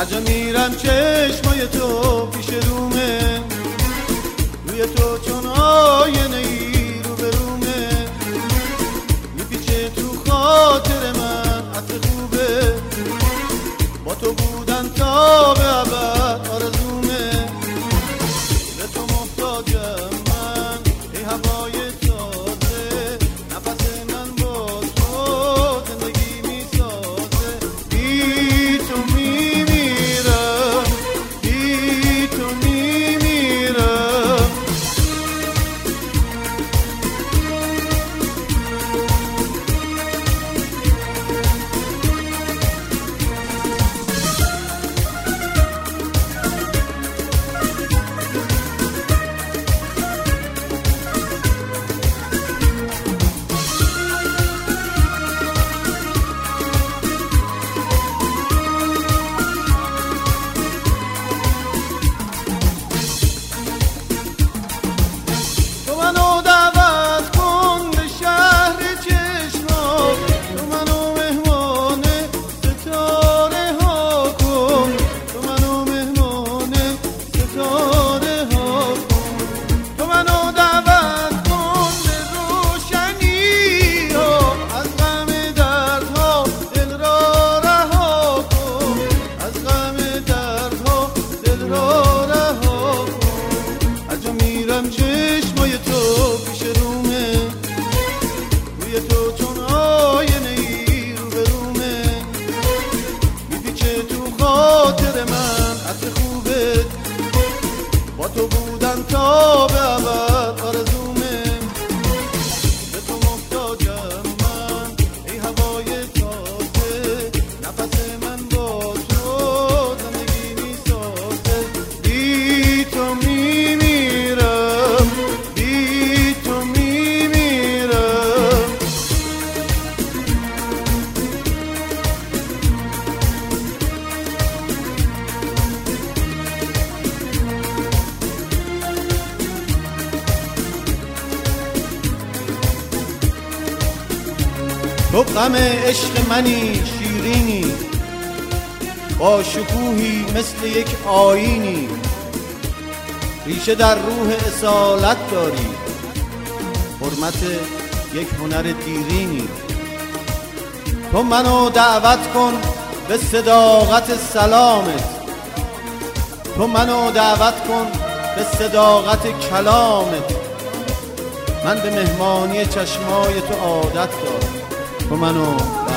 هجا میرم چشمای تو غم عشق منی شیرینی. با شکوهی مثل یک آینی ریشه در روح اصالت داری. حرمت یک هنر دیرینی. تو منو دعوت کن به صداقت سلامت. تو منو دعوت کن به صداقت کلامت. من به مهمانی چشمای تو عادت دارم. Romano.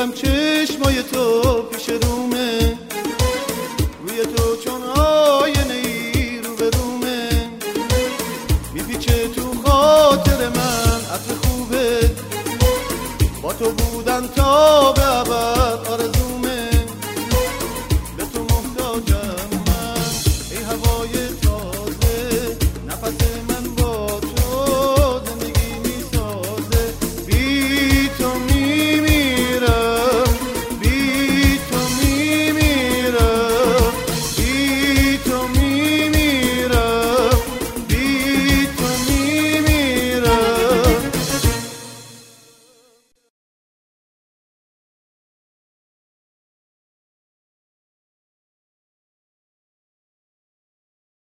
دارم چشمای تو پیش رومه. روی تو چون آینه ای رو به رومه. میپیچه تو خاطر من عطر خوبه. با تو بودن تا به عبر